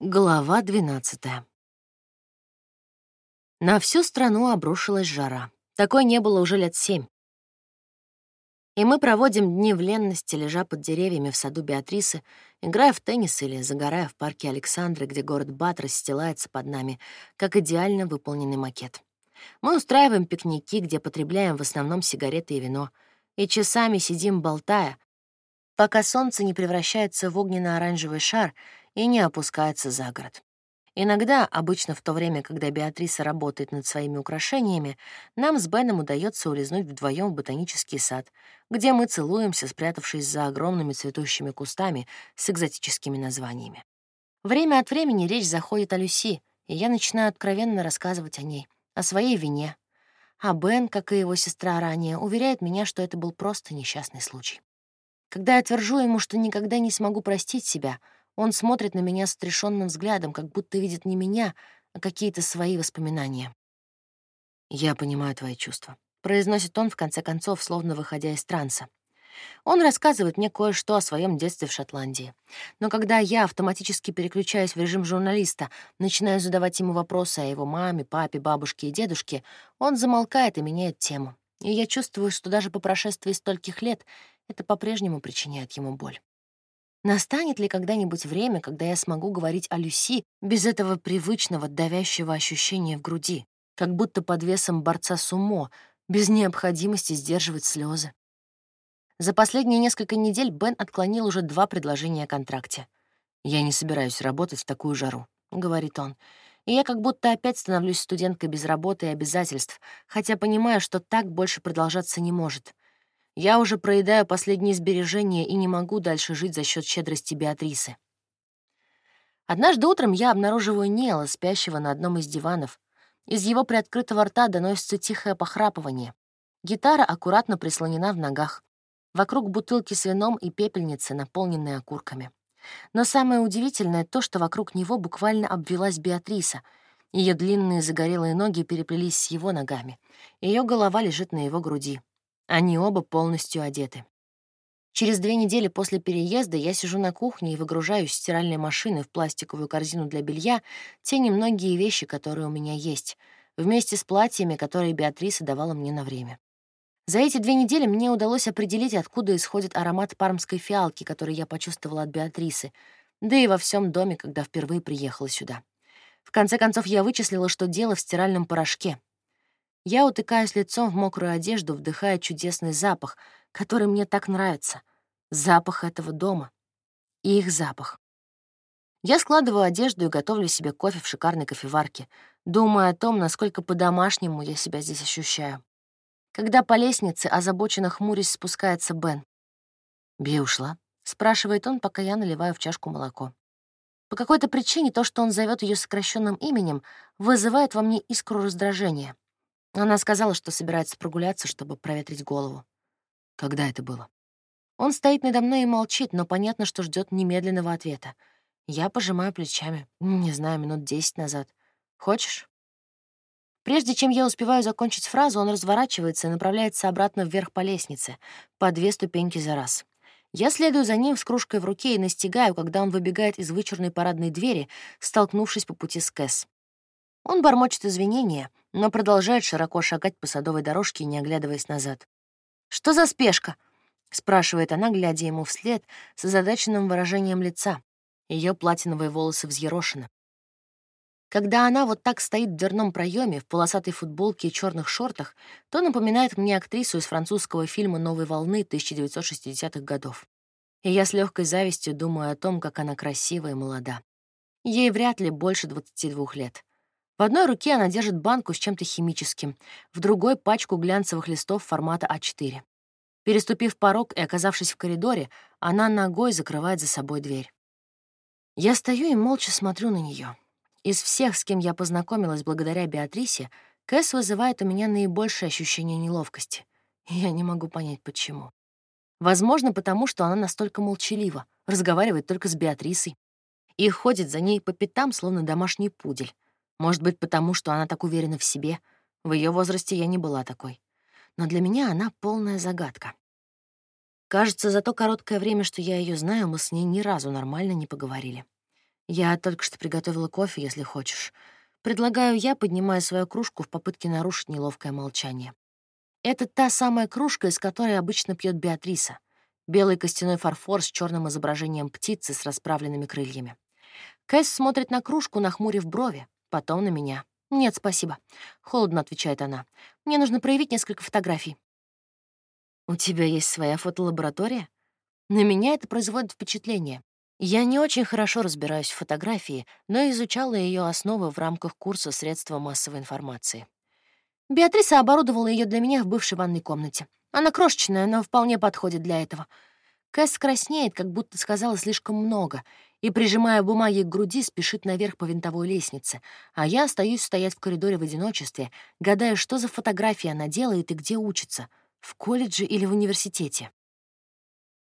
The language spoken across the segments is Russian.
Глава 12 На всю страну обрушилась жара. Такой не было уже лет семь. И мы проводим дни в ленности, лежа под деревьями в саду Беатрисы, играя в теннис или загорая в парке Александры, где город Бат расстилается под нами, как идеально выполненный макет. Мы устраиваем пикники, где потребляем в основном сигареты и вино, и часами сидим, болтая, пока солнце не превращается в огненно-оранжевый шар и не опускается за город. Иногда, обычно в то время, когда Беатриса работает над своими украшениями, нам с Беном удается улизнуть вдвоем в ботанический сад, где мы целуемся, спрятавшись за огромными цветущими кустами с экзотическими названиями. Время от времени речь заходит о Люси, и я начинаю откровенно рассказывать о ней, о своей вине. А Бен, как и его сестра ранее, уверяет меня, что это был просто несчастный случай. Когда я твержу ему, что никогда не смогу простить себя, он смотрит на меня с отрешенным взглядом, как будто видит не меня, а какие-то свои воспоминания. «Я понимаю твои чувства», — произносит он в конце концов, словно выходя из транса. Он рассказывает мне кое-что о своем детстве в Шотландии. Но когда я автоматически переключаюсь в режим журналиста, начинаю задавать ему вопросы о его маме, папе, бабушке и дедушке, он замолкает и меняет тему. И я чувствую, что даже по прошествии стольких лет это по-прежнему причиняет ему боль. Настанет ли когда-нибудь время, когда я смогу говорить о Люси без этого привычного давящего ощущения в груди, как будто под весом борца с умо, без необходимости сдерживать слезы? За последние несколько недель Бен отклонил уже два предложения о контракте. «Я не собираюсь работать в такую жару», — говорит он. И я как будто опять становлюсь студенткой без работы и обязательств, хотя понимаю, что так больше продолжаться не может. Я уже проедаю последние сбережения и не могу дальше жить за счет щедрости Беатрисы. Однажды утром я обнаруживаю Нела, спящего на одном из диванов. Из его приоткрытого рта доносится тихое похрапывание. Гитара аккуратно прислонена в ногах. Вокруг бутылки с вином и пепельницы, наполненные окурками. Но самое удивительное то, что вокруг него буквально обвелась Беатриса. Ее длинные загорелые ноги переплелись с его ногами. Ее голова лежит на его груди. Они оба полностью одеты. Через две недели после переезда я сижу на кухне и выгружаю из стиральной машины в пластиковую корзину для белья те немногие вещи, которые у меня есть, вместе с платьями, которые Беатриса давала мне на время. За эти две недели мне удалось определить, откуда исходит аромат пармской фиалки, который я почувствовала от Беатрисы, да и во всем доме, когда впервые приехала сюда. В конце концов, я вычислила, что дело в стиральном порошке. Я утыкаюсь лицом в мокрую одежду, вдыхая чудесный запах, который мне так нравится. Запах этого дома. И их запах. Я складываю одежду и готовлю себе кофе в шикарной кофеварке, думая о том, насколько по-домашнему я себя здесь ощущаю. Когда по лестнице, озабоченно хмурясь, спускается Бен. «Би ушла?» — спрашивает он, пока я наливаю в чашку молоко. По какой-то причине то, что он зовет ее сокращенным именем, вызывает во мне искру раздражения. Она сказала, что собирается прогуляться, чтобы проветрить голову. Когда это было? Он стоит надо мной и молчит, но понятно, что ждет немедленного ответа. Я пожимаю плечами. Не знаю, минут десять назад. Хочешь? Прежде чем я успеваю закончить фразу, он разворачивается и направляется обратно вверх по лестнице, по две ступеньки за раз. Я следую за ним с кружкой в руке и настигаю, когда он выбегает из вычурной парадной двери, столкнувшись по пути с Кэс. Он бормочет извинения, но продолжает широко шагать по садовой дорожке, не оглядываясь назад. «Что за спешка?» — спрашивает она, глядя ему вслед с озадаченным выражением лица. Ее платиновые волосы взъерошены. Когда она вот так стоит в дверном проеме в полосатой футболке и черных шортах, то напоминает мне актрису из французского фильма «Новой волны» 1960-х годов. И я с легкой завистью думаю о том, как она красива и молода. Ей вряд ли больше 22 лет. В одной руке она держит банку с чем-то химическим, в другой — пачку глянцевых листов формата А4. Переступив порог и оказавшись в коридоре, она ногой закрывает за собой дверь. Я стою и молча смотрю на нее. Из всех, с кем я познакомилась благодаря Беатрисе, Кэс вызывает у меня наибольшее ощущение неловкости. Я не могу понять, почему. Возможно, потому что она настолько молчалива, разговаривает только с Беатрисой и ходит за ней по пятам, словно домашний пудель. Может быть, потому что она так уверена в себе. В ее возрасте я не была такой. Но для меня она полная загадка. Кажется, за то короткое время, что я ее знаю, мы с ней ни разу нормально не поговорили. Я только что приготовила кофе, если хочешь. Предлагаю я, поднимая свою кружку в попытке нарушить неловкое молчание. Это та самая кружка, из которой обычно пьет Беатриса. Белый костяной фарфор с черным изображением птицы с расправленными крыльями. Кэс смотрит на кружку, нахмурив брови, потом на меня. «Нет, спасибо», — холодно отвечает она. «Мне нужно проявить несколько фотографий». «У тебя есть своя фотолаборатория?» На меня это производит впечатление. Я не очень хорошо разбираюсь в фотографии, но изучала ее основы в рамках курса «Средства массовой информации». Беатриса оборудовала ее для меня в бывшей ванной комнате. Она крошечная, но вполне подходит для этого. Кэс краснеет, как будто сказала слишком много, и, прижимая бумаги к груди, спешит наверх по винтовой лестнице, а я остаюсь стоять в коридоре в одиночестве, гадая, что за фотографии она делает и где учится — в колледже или в университете.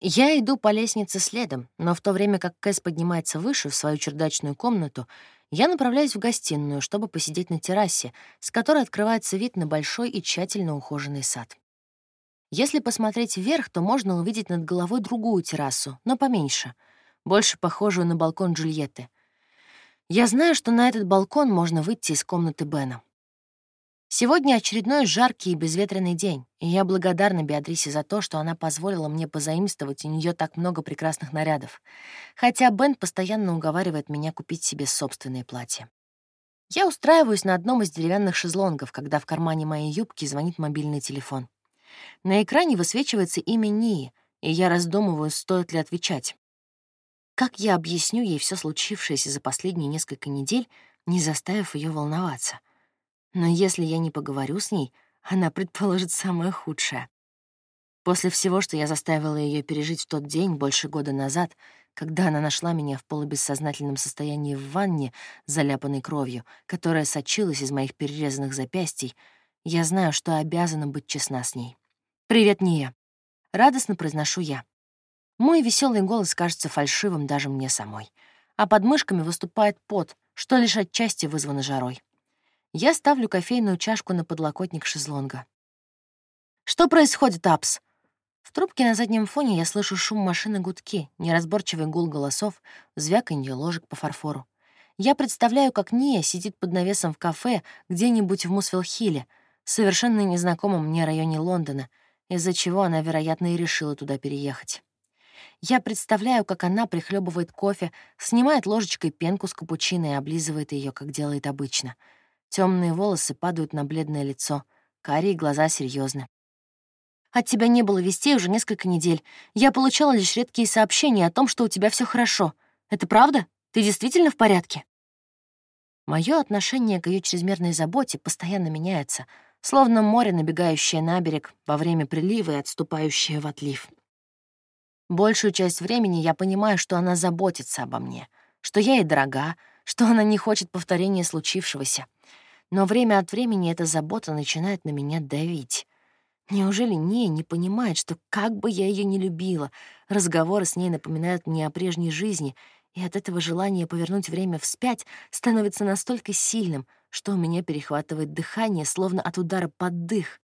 Я иду по лестнице следом, но в то время как Кэс поднимается выше, в свою чердачную комнату, я направляюсь в гостиную, чтобы посидеть на террасе, с которой открывается вид на большой и тщательно ухоженный сад. Если посмотреть вверх, то можно увидеть над головой другую террасу, но поменьше, больше похожую на балкон Джульетты. Я знаю, что на этот балкон можно выйти из комнаты Бена. Сегодня очередной жаркий и безветренный день, и я благодарна Беатрисе за то, что она позволила мне позаимствовать у нее так много прекрасных нарядов, хотя Бен постоянно уговаривает меня купить себе собственное платье. Я устраиваюсь на одном из деревянных шезлонгов, когда в кармане моей юбки звонит мобильный телефон. На экране высвечивается имя Нии, и я раздумываю, стоит ли отвечать. Как я объясню ей все случившееся за последние несколько недель, не заставив ее волноваться — но если я не поговорю с ней, она предположит самое худшее. После всего, что я заставила ее пережить в тот день больше года назад, когда она нашла меня в полубессознательном состоянии в ванне, заляпанной кровью, которая сочилась из моих перерезанных запястий, я знаю, что обязана быть честна с ней. «Привет, Ния!» — радостно произношу я. Мой веселый голос кажется фальшивым даже мне самой, а под мышками выступает пот, что лишь отчасти вызвано жарой. Я ставлю кофейную чашку на подлокотник шезлонга. «Что происходит, Апс?» В трубке на заднем фоне я слышу шум машины гудки, неразборчивый гул голосов, звяканье ложек по фарфору. Я представляю, как Ния сидит под навесом в кафе где-нибудь в Мусвилл-Хилле, совершенно незнакомом мне районе Лондона, из-за чего она, вероятно, и решила туда переехать. Я представляю, как она прихлебывает кофе, снимает ложечкой пенку с капучино и облизывает ее, как делает обычно — Темные волосы падают на бледное лицо, карие глаза серьезны. От тебя не было вестей уже несколько недель. Я получала лишь редкие сообщения о том, что у тебя все хорошо. Это правда? Ты действительно в порядке? Мое отношение к ее чрезмерной заботе постоянно меняется, словно море, набегающее на берег во время прилива и отступающее в отлив. Большую часть времени я понимаю, что она заботится обо мне, что я ей дорога, что она не хочет повторения случившегося — но время от времени эта забота начинает на меня давить. Неужели не не понимает, что как бы я ее не любила, разговоры с ней напоминают мне о прежней жизни, и от этого желание повернуть время вспять становится настолько сильным, что у меня перехватывает дыхание, словно от удара под дых.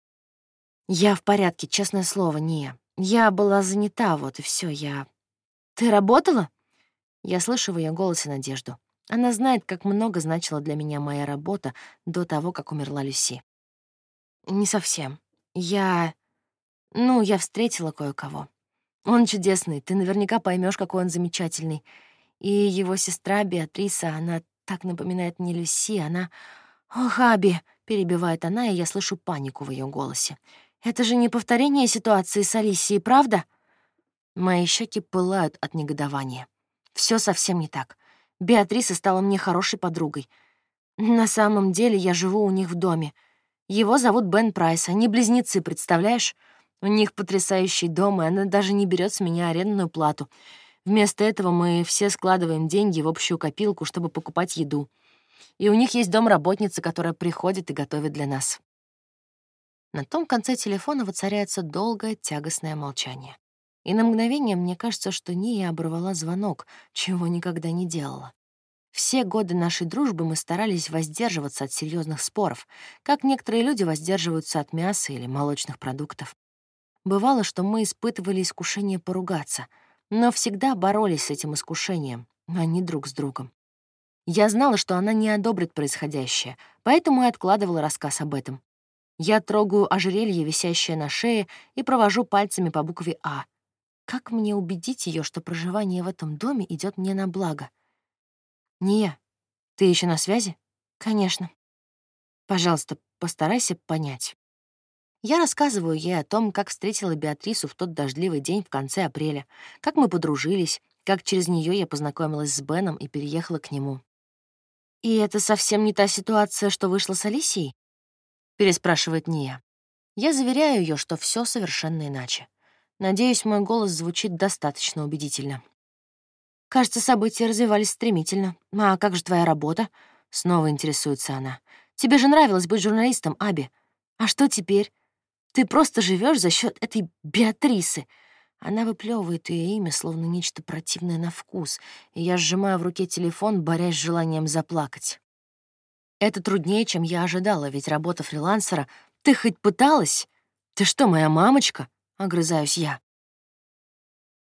Я в порядке, честное слово, не. Я была занята, вот и все. я... Ты работала? Я слышу в ее голосе надежду. Она знает, как много значила для меня моя работа до того, как умерла Люси. Не совсем. Я... Ну, я встретила кое-кого. Он чудесный, ты наверняка поймешь, какой он замечательный. И его сестра Беатриса, она так напоминает мне Люси, она... «Ох, Аби!» — перебивает она, и я слышу панику в ее голосе. «Это же не повторение ситуации с Алисией, правда?» Мои щеки пылают от негодования. Все совсем не так. Беатриса стала мне хорошей подругой. На самом деле я живу у них в доме. Его зовут Бен Прайс, они близнецы, представляешь? У них потрясающий дом, и она даже не берет с меня арендную плату. Вместо этого мы все складываем деньги в общую копилку, чтобы покупать еду. И у них есть домработница, которая приходит и готовит для нас. На том конце телефона воцаряется долгое тягостное молчание. И на мгновение мне кажется, что Ния оборвала звонок, чего никогда не делала. Все годы нашей дружбы мы старались воздерживаться от серьезных споров, как некоторые люди воздерживаются от мяса или молочных продуктов. Бывало, что мы испытывали искушение поругаться, но всегда боролись с этим искушением, они друг с другом. Я знала, что она не одобрит происходящее, поэтому и откладывала рассказ об этом. Я трогаю ожерелье, висящее на шее, и провожу пальцами по букве «А». Как мне убедить ее, что проживание в этом доме идет мне на благо? «Ния, ты еще на связи?» «Конечно». «Пожалуйста, постарайся понять». Я рассказываю ей о том, как встретила Беатрису в тот дождливый день в конце апреля, как мы подружились, как через нее я познакомилась с Беном и переехала к нему. «И это совсем не та ситуация, что вышла с Алисией?» Переспрашивает Ния. Я заверяю ее, что все совершенно иначе. Надеюсь, мой голос звучит достаточно убедительно. Кажется, события развивались стремительно. А как же твоя работа? Снова интересуется она. Тебе же нравилось быть журналистом, Аби. А что теперь? Ты просто живешь за счет этой Беатрисы. Она выплевывает ее имя, словно нечто противное на вкус, и я сжимаю в руке телефон, борясь с желанием заплакать. Это труднее, чем я ожидала, ведь работа фрилансера... Ты хоть пыталась? Ты что, моя мамочка? Огрызаюсь я.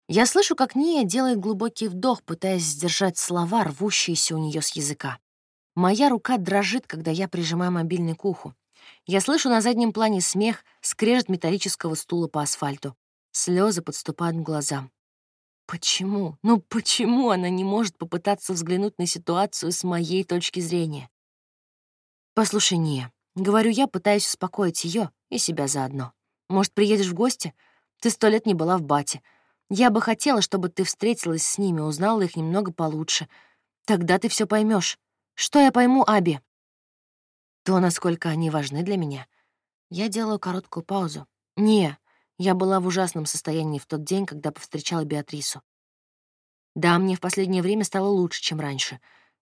Я слышу, как Ния делает глубокий вдох, пытаясь сдержать слова, рвущиеся у нее с языка. Моя рука дрожит, когда я прижимаю мобильный к уху. Я слышу на заднем плане смех, скрежет металлического стула по асфальту. Слезы подступают к глазам. Почему? Ну почему она не может попытаться взглянуть на ситуацию с моей точки зрения? «Послушай, Ния, — говорю я, пытаюсь успокоить ее и себя заодно. «Может, приедешь в гости? Ты сто лет не была в Бате. Я бы хотела, чтобы ты встретилась с ними, узнала их немного получше. Тогда ты все поймешь. Что я пойму, Аби?» То, насколько они важны для меня. Я делаю короткую паузу. «Не, я была в ужасном состоянии в тот день, когда повстречала Беатрису. Да, мне в последнее время стало лучше, чем раньше,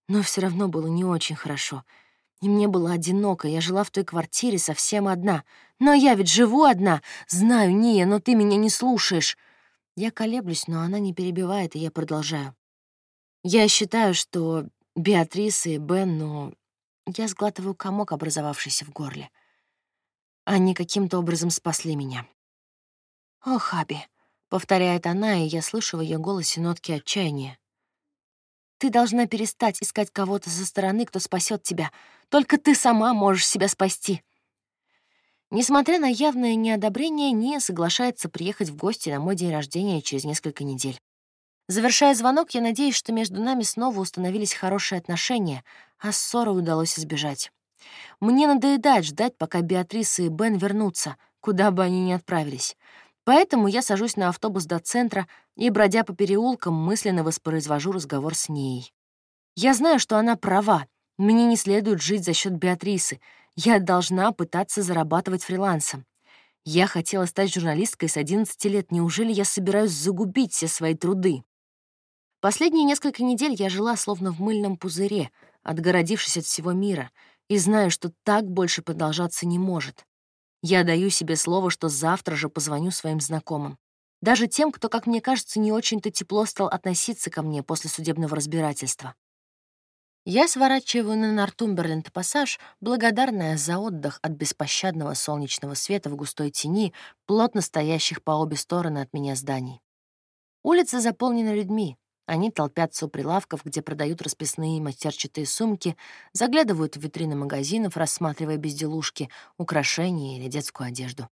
но все равно было не очень хорошо — и мне было одиноко, я жила в той квартире совсем одна. Но я ведь живу одна. Знаю, Ния, но ты меня не слушаешь. Я колеблюсь, но она не перебивает, и я продолжаю. Я считаю, что Беатриса и Бен, ну... Я сглатываю комок, образовавшийся в горле. Они каким-то образом спасли меня. «О, Хаби», — повторяет она, и я слышу в ее голосе нотки отчаяния. Ты должна перестать искать кого-то со стороны, кто спасет тебя. Только ты сама можешь себя спасти. Несмотря на явное неодобрение, Ния соглашается приехать в гости на мой день рождения через несколько недель. Завершая звонок, я надеюсь, что между нами снова установились хорошие отношения, а ссоры удалось избежать. Мне надоедает ждать, пока Беатриса и Бен вернутся, куда бы они ни отправились. Поэтому я сажусь на автобус до центра и, бродя по переулкам, мысленно воспроизвожу разговор с ней. Я знаю, что она права. Мне не следует жить за счет Беатрисы. Я должна пытаться зарабатывать фрилансом. Я хотела стать журналисткой с 11 лет. Неужели я собираюсь загубить все свои труды? Последние несколько недель я жила словно в мыльном пузыре, отгородившись от всего мира, и знаю, что так больше продолжаться не может. Я даю себе слово, что завтра же позвоню своим знакомым. Даже тем, кто, как мне кажется, не очень-то тепло стал относиться ко мне после судебного разбирательства. Я сворачиваю на Нортумберленд-пассаж, благодарная за отдых от беспощадного солнечного света в густой тени, плотно стоящих по обе стороны от меня зданий. Улица заполнена людьми, они толпятся у прилавков, где продают расписные матерчатые сумки, заглядывают в витрины магазинов, рассматривая безделушки, украшения или детскую одежду.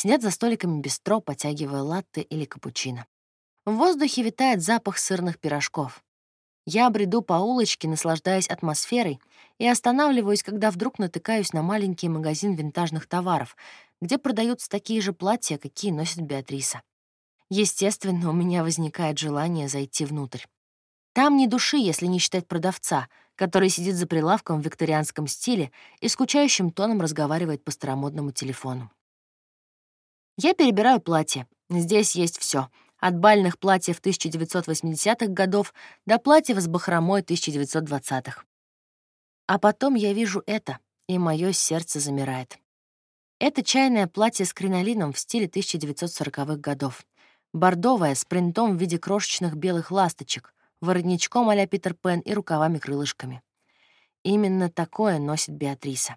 Сидят за столиками бистро, потягивая латте или капучино. В воздухе витает запах сырных пирожков. Я бреду по улочке, наслаждаясь атмосферой, и останавливаюсь, когда вдруг натыкаюсь на маленький магазин винтажных товаров, где продаются такие же платья, какие носит Беатриса. Естественно, у меня возникает желание зайти внутрь. Там ни души, если не считать продавца, который сидит за прилавком в викторианском стиле и скучающим тоном разговаривает по старомодному телефону. Я перебираю платье. Здесь есть все, От бальных платьев 1980-х годов до платьев с бахромой 1920-х. А потом я вижу это, и мое сердце замирает. Это чайное платье с кринолином в стиле 1940-х годов бордовая с принтом в виде крошечных белых ласточек, воротничком а Питер Пен и рукавами-крылышками. Именно такое носит Беатриса.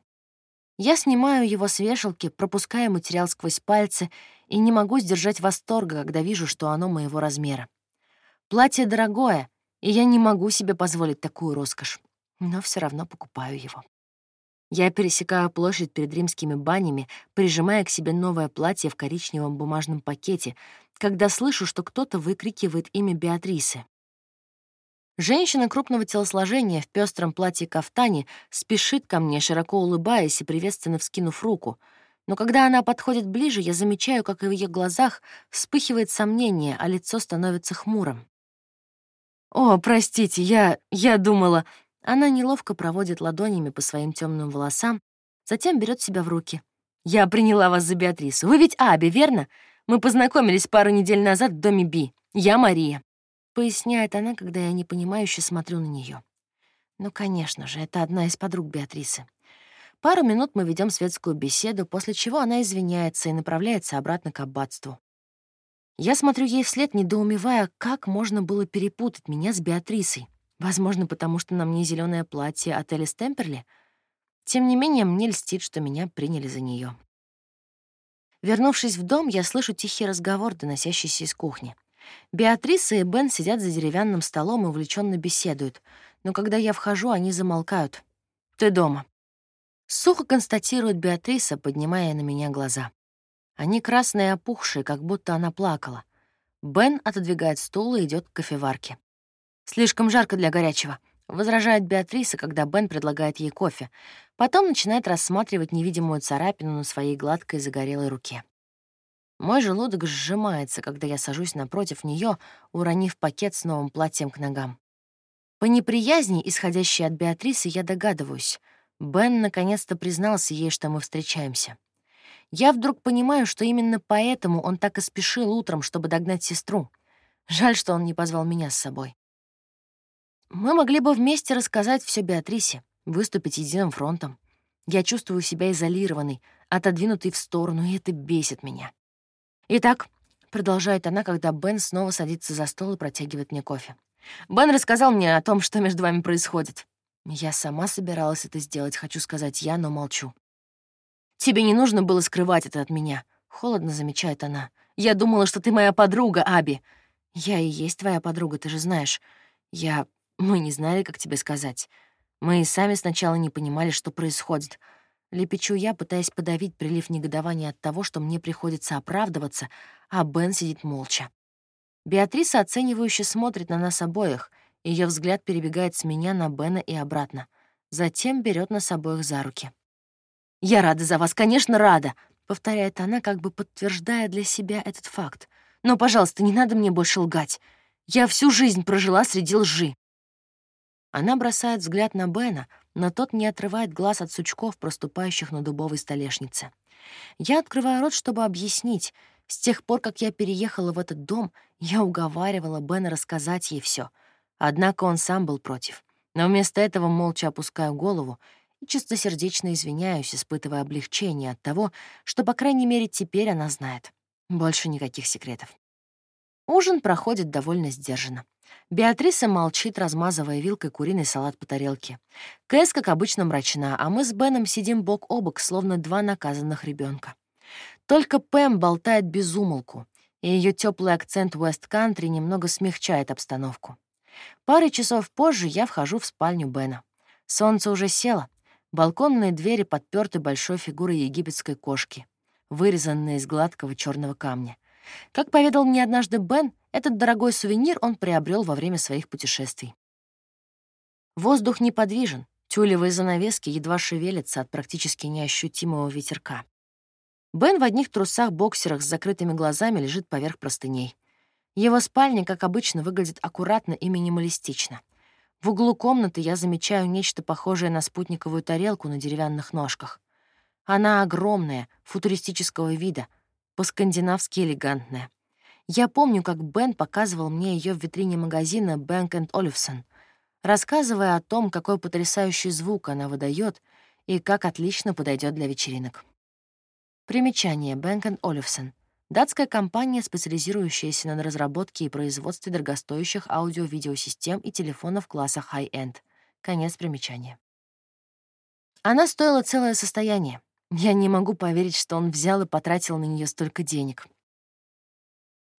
Я снимаю его с вешалки, пропуская материал сквозь пальцы и не могу сдержать восторга, когда вижу, что оно моего размера. Платье дорогое, И я не могу себе позволить такую роскошь, но все равно покупаю его. Я пересекаю площадь перед римскими банями, прижимая к себе новое платье в коричневом бумажном пакете, когда слышу, что кто-то выкрикивает имя Беатрисы. Женщина крупного телосложения в пестром платье кафтане спешит ко мне, широко улыбаясь и приветственно вскинув руку. Но когда она подходит ближе, я замечаю, как в ее глазах вспыхивает сомнение, а лицо становится хмурым. «О, простите, я... я думала...» Она неловко проводит ладонями по своим темным волосам, затем берет себя в руки. «Я приняла вас за Беатрису. Вы ведь Аби, верно? Мы познакомились пару недель назад в доме Би. Я Мария», — поясняет она, когда я непонимающе смотрю на нее. Ну, конечно же, это одна из подруг Беатрисы. Пару минут мы ведем светскую беседу, после чего она извиняется и направляется обратно к аббатству. Я смотрю ей вслед, недоумевая, как можно было перепутать меня с Беатрисой. Возможно, потому что на мне зеленое платье от Элис Темперли. Тем не менее, мне льстит, что меня приняли за нее. Вернувшись в дом, я слышу тихий разговор, доносящийся из кухни. Беатриса и Бен сидят за деревянным столом и увлеченно беседуют, но когда я вхожу, они замолкают. «Ты дома». Сухо констатирует Беатриса, поднимая на меня глаза. Они красные и опухшие, как будто она плакала. Бен отодвигает стул и идет к кофеварке. «Слишком жарко для горячего», — возражает Беатриса, когда Бен предлагает ей кофе. Потом начинает рассматривать невидимую царапину на своей гладкой загорелой руке. Мой желудок сжимается, когда я сажусь напротив нее, уронив пакет с новым платьем к ногам. По неприязни, исходящей от Беатрисы, я догадываюсь. Бен наконец-то признался ей, что мы встречаемся. Я вдруг понимаю, что именно поэтому он так и спешил утром, чтобы догнать сестру. Жаль, что он не позвал меня с собой. Мы могли бы вместе рассказать все Беатрисе, выступить единым фронтом. Я чувствую себя изолированной, отодвинутой в сторону, и это бесит меня. Итак, продолжает она, когда Бен снова садится за стол и протягивает мне кофе. Бен рассказал мне о том, что между вами происходит. Я сама собиралась это сделать, хочу сказать я, но молчу. Тебе не нужно было скрывать это от меня. Холодно замечает она. Я думала, что ты моя подруга, Аби. Я и есть твоя подруга, ты же знаешь. Я мы не знали, как тебе сказать. Мы и сами сначала не понимали, что происходит. Лепечу я, пытаясь подавить прилив негодования от того, что мне приходится оправдываться, а Бен сидит молча. Беатриса оценивающе смотрит на нас обоих, ее взгляд перебегает с меня на Бена и обратно. Затем берет нас обоих за руки. «Я рада за вас, конечно, рада», — повторяет она, как бы подтверждая для себя этот факт. «Но, пожалуйста, не надо мне больше лгать. Я всю жизнь прожила среди лжи. Она бросает взгляд на Бена, но тот не отрывает глаз от сучков, проступающих на дубовой столешнице. Я открываю рот, чтобы объяснить. С тех пор, как я переехала в этот дом, я уговаривала Бена рассказать ей все. Однако он сам был против. Но вместо этого молча опускаю голову и чистосердечно извиняюсь, испытывая облегчение от того, что, по крайней мере, теперь она знает. Больше никаких секретов. Ужин проходит довольно сдержанно. Беатриса молчит, размазывая вилкой куриный салат по тарелке. Кэс, как обычно, мрачна, а мы с Беном сидим бок о бок, словно два наказанных ребенка. Только Пэм болтает без умолку, и ее теплый акцент Уэст-кантри немного смягчает обстановку. Пары часов позже я вхожу в спальню Бена. Солнце уже село. Балконные двери подперты большой фигурой египетской кошки, вырезанной из гладкого черного камня. Как поведал мне однажды Бен, этот дорогой сувенир он приобрел во время своих путешествий. Воздух неподвижен, тюлевые занавески едва шевелятся от практически неощутимого ветерка. Бен в одних трусах-боксерах с закрытыми глазами лежит поверх простыней. Его спальня, как обычно, выглядит аккуратно и минималистично. В углу комнаты я замечаю нечто похожее на спутниковую тарелку на деревянных ножках. Она огромная, футуристического вида, по-скандинавски элегантная. Я помню, как Бен показывал мне ее в витрине магазина Bank Olufsen, рассказывая о том, какой потрясающий звук она выдает и как отлично подойдет для вечеринок. Примечание Bank Olufsen — датская компания, специализирующаяся на разработке и производстве дорогостоящих аудио-видеосистем и телефонов класса high-end. Конец примечания. Она стоила целое состояние. Я не могу поверить, что он взял и потратил на нее столько денег.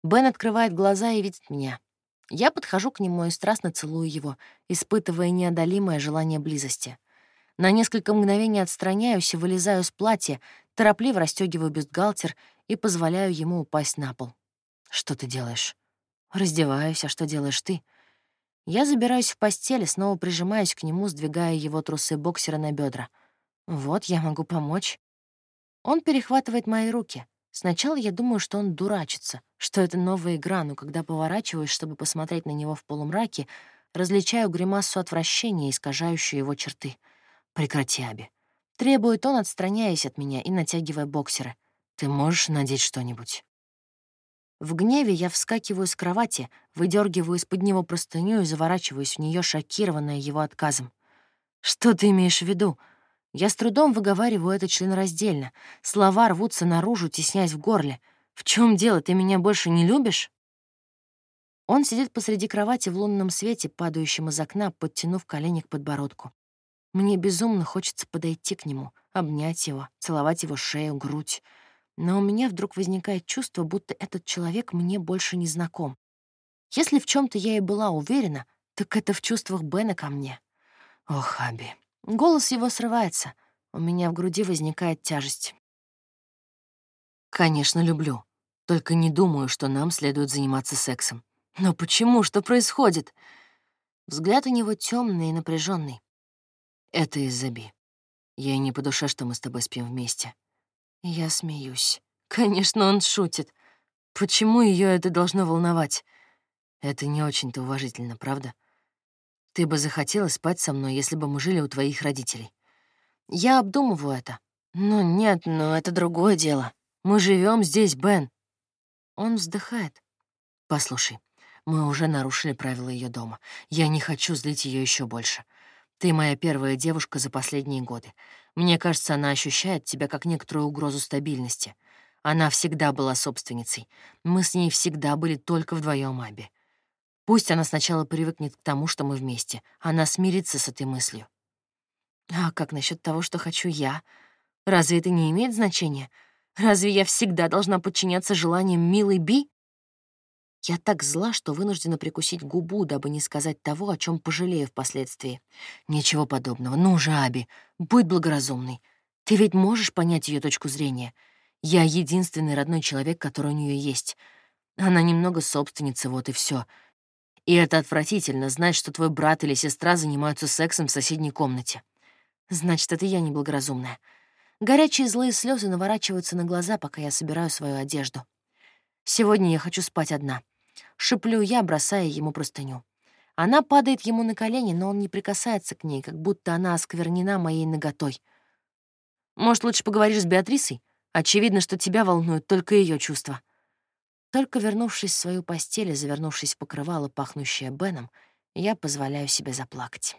Бен открывает глаза и видит меня. Я подхожу к нему и страстно целую его, испытывая неодолимое желание близости. На несколько мгновений отстраняюсь и вылезаю с платья, торопливо расстегиваю бюстгальтер и позволяю ему упасть на пол. «Что ты делаешь?» «Раздеваюсь, а что делаешь ты?» Я забираюсь в постель и снова прижимаюсь к нему, сдвигая его трусы боксера на бедра. «Вот, я могу помочь». Он перехватывает мои руки. Сначала я думаю, что он дурачится, что это новая игра, но когда поворачиваюсь, чтобы посмотреть на него в полумраке, различаю гримасу отвращения, искажающую его черты. «Прекрати, Аби». Требует он, отстраняясь от меня и натягивая боксеры. «Ты можешь надеть что-нибудь?» В гневе я вскакиваю с кровати, выдергиваю из-под него простыню и заворачиваюсь в нее, шокированная его отказом. «Что ты имеешь в виду?» Я с трудом выговариваю это членораздельно. Слова рвутся наружу, теснясь в горле. «В чем дело? Ты меня больше не любишь?» Он сидит посреди кровати в лунном свете, падающем из окна, подтянув колени к подбородку. Мне безумно хочется подойти к нему, обнять его, целовать его шею, грудь. Но у меня вдруг возникает чувство, будто этот человек мне больше не знаком. Если в чем то я и была уверена, так это в чувствах Бена ко мне. Ох, Аби. Голос его срывается. У меня в груди возникает тяжесть. Конечно, люблю. Только не думаю, что нам следует заниматься сексом. Но почему? Что происходит? Взгляд у него темный и напряженный. Это из-за Би. Ей не по душе, что мы с тобой спим вместе. Я смеюсь. Конечно, он шутит. Почему ее это должно волновать? Это не очень-то уважительно, правда? Ты бы захотела спать со мной, если бы мы жили у твоих родителей. Я обдумываю это. Но нет, но это другое дело. Мы живем здесь, Бен. Он вздыхает. Послушай, мы уже нарушили правила ее дома. Я не хочу злить ее еще больше. Ты моя первая девушка за последние годы. Мне кажется, она ощущает тебя как некоторую угрозу стабильности. Она всегда была собственницей. Мы с ней всегда были только вдвоем Аби. Пусть она сначала привыкнет к тому, что мы вместе. Она смирится с этой мыслью. А как насчет того, что хочу я? Разве это не имеет значения? Разве я всегда должна подчиняться желаниям милой Би? Я так зла, что вынуждена прикусить губу, дабы не сказать того, о чем пожалею впоследствии. Ничего подобного. Ну же, Аби, будь благоразумной. Ты ведь можешь понять ее точку зрения. Я единственный родной человек, который у нее есть. Она немного собственница, вот и все. И это отвратительно, знать, что твой брат или сестра занимаются сексом в соседней комнате. Значит, это я неблагоразумная. Горячие злые слезы наворачиваются на глаза, пока я собираю свою одежду. Сегодня я хочу спать одна. Шиплю я, бросая ему простыню. Она падает ему на колени, но он не прикасается к ней, как будто она осквернена моей ноготой. Может, лучше поговоришь с Беатрисой? Очевидно, что тебя волнуют только ее чувства. Только вернувшись в свою постель и завернувшись в покрывало, пахнущее Беном, я позволяю себе заплакать.